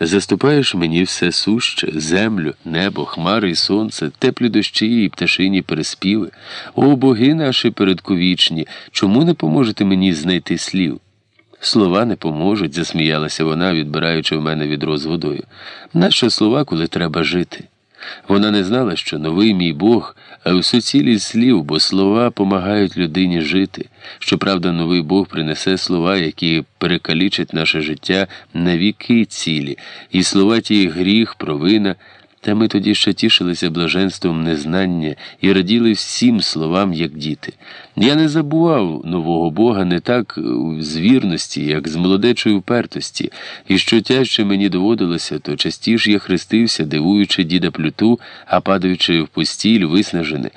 Заступаєш мені все суще, землю, небо, хмари і сонце, теплі дощі і пташині переспіви. О боги наші передковічні, чому не поможете мені знайти слів? Слова не поможуть, засміялася вона, відбираючи в мене відро з водою. Нащо слова, коли треба жити? Вона не знала, що новий мій Бог, а в суцілість слів, бо слова помагають людині жити. Щоправда, новий Бог принесе слова, які перекалічать наше життя на віки цілі, і слова ті гріх, провина. Та ми тоді ще тішилися блаженством незнання і раділи всім словам, як діти. Я не забував нового Бога не так з вірності, як з молодечої впертості, і що тяжче мені доводилося, то частіше я хрестився, дивуючи діда плюту, а падаючи в постіль, виснажене,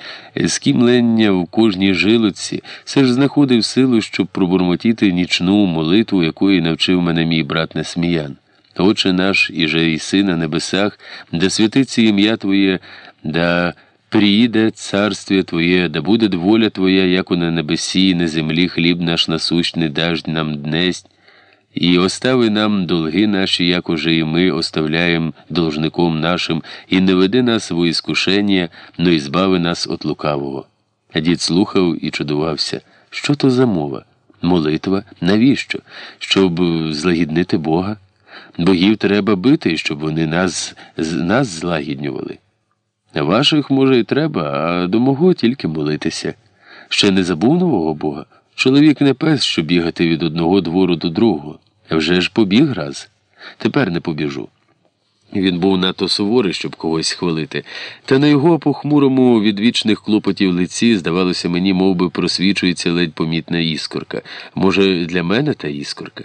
скімлення в кожній жилоці, все ж знаходив силу, щоб пробурмотіти нічну молитву, якої навчив мене мій брат Несміян. Отче наш, і же і си на небесах, да святиться ім'я Твоє, да приїде царствие Твоє, да буде воля Твоя, як на небесі, і на землі хліб наш насущний даж нам днесть, і остави нам долги наші, як уже і ми оставляємо должником нашим, і не веди нас в іскушення, но і збави нас от лукавого. А дід слухав і чудувався, що то за мова? Молитва? Навіщо? Щоб злагіднити Бога? Богів треба бити, щоб вони нас нас злагіднювали. Ваших, може, і треба, а до мого тільки молитися. Ще не забув нового Бога. Чоловік не пес, що бігати від одного двору до другого. Вже ж побіг раз. Тепер не побіжу. Він був надто суворий, щоб когось хвалити, та на його похмурому від вічних клопотів лиці, здавалося, мені мов би, просвічується ледь помітна іскорка. Може, для мене та іскорка?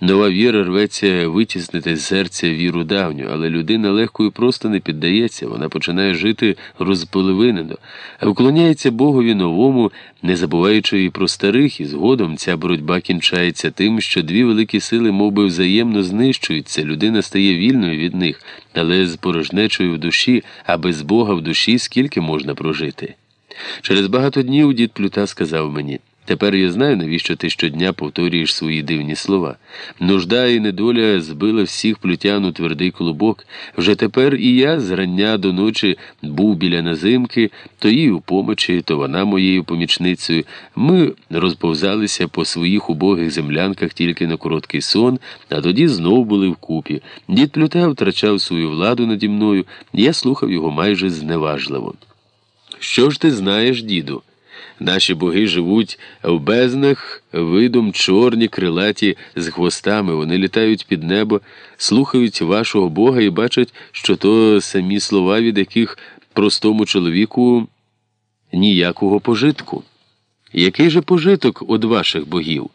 Нова віра рветься витіснити з серця віру давню, але людина легко і просто не піддається, вона починає жити розполовинено, а вклоняється Богові новому, не забуваючи і про старих, і згодом ця боротьба кінчається тим, що дві великі сили мов би, взаємно знищуються, людина стає вільною від них, але з порожнечою в душі, а без Бога в душі скільки можна прожити. Через багато днів дід Плюта сказав мені. Тепер я знаю, навіщо ти щодня повторюєш свої дивні слова. Нужда і недоля збила всіх плютян у твердий клубок. Вже тепер і я зрання до ночі був біля назимки, то їй у помочі, то вона моєю помічницею. Ми розповзалися по своїх убогих землянках тільки на короткий сон, а тоді знов були вкупі. Дід плюта втрачав свою владу наді мною, я слухав його майже зневажливо. Що ж ти знаєш, діду? Наші боги живуть в безднах, видом чорні, крилаті з хвостами. Вони літають під небо, слухають вашого Бога і бачать, що то самі слова, від яких простому чоловіку ніякого пожитку. Який же пожиток від ваших богів?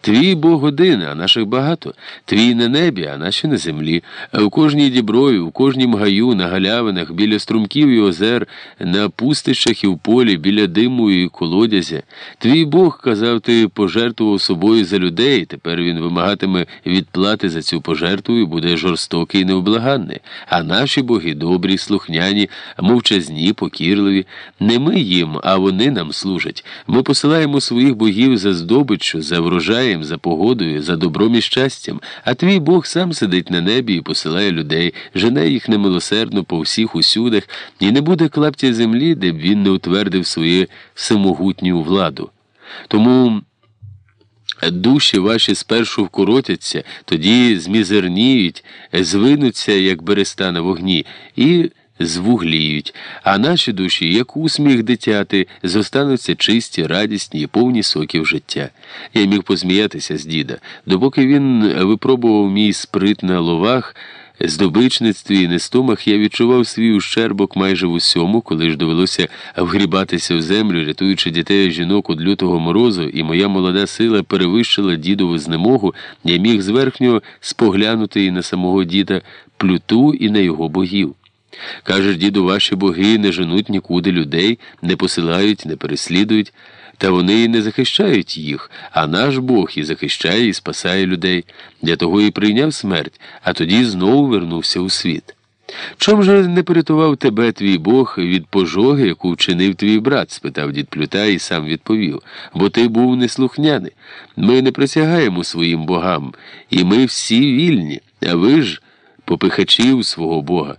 Твій Бог один, а наших багато. Твій на небі, а наші на землі. В кожній діброві, в кожнім гаю, на галявинах, біля струмків і озер, на пустищах і в полі, біля диму і колодязя. Твій Бог, казав, ти пожертвував собою за людей. Тепер він вимагатиме відплати за цю пожертву і буде жорстокий і невблаганний. А наші боги добрі, слухняні, мовчазні, покірливі. Не ми їм, а вони нам служать. Ми посилаємо своїх богів за здобиччю, за врожай врожаєм, за погодою, за добром і щастям, а твій Бог сам сидить на небі і посилає людей, жене їх немилосердно по всіх усюдах, і не буде клаптя землі, де б він не утвердив свою самогутню владу. Тому. Душі ваші спершу вкоротяться, тоді змізерніють, звинуться, як береста на вогні, і звугліють, а наші душі, як усміх дитяти, зостануться чисті, радісні і повні соків життя. Я міг посміятися з діда, допоки він випробував мій сприт на ловах. Здобичництві і нестомах я відчував свій ущербок майже в усьому, коли ж довелося вгрібатися в землю, рятуючи дітей і жінок від лютого морозу, і моя молода сила перевищила дідову знемогу, я міг зверхньо споглянути і на самого діда плюту, і на його богів. Кажеш, діду, ваші боги не женуть нікуди людей, не посилають, не переслідують, та вони і не захищають їх, а наш Бог і захищає, і спасає людей. Для того і прийняв смерть, а тоді знову вернувся у світ. Чом же не порятував тебе твій Бог від пожоги, яку вчинив твій брат? спитав дід Плюта і сам відповів, бо ти був неслухняний. Ми не присягаємо своїм богам, і ми всі вільні, а ви ж попихачів свого Бога.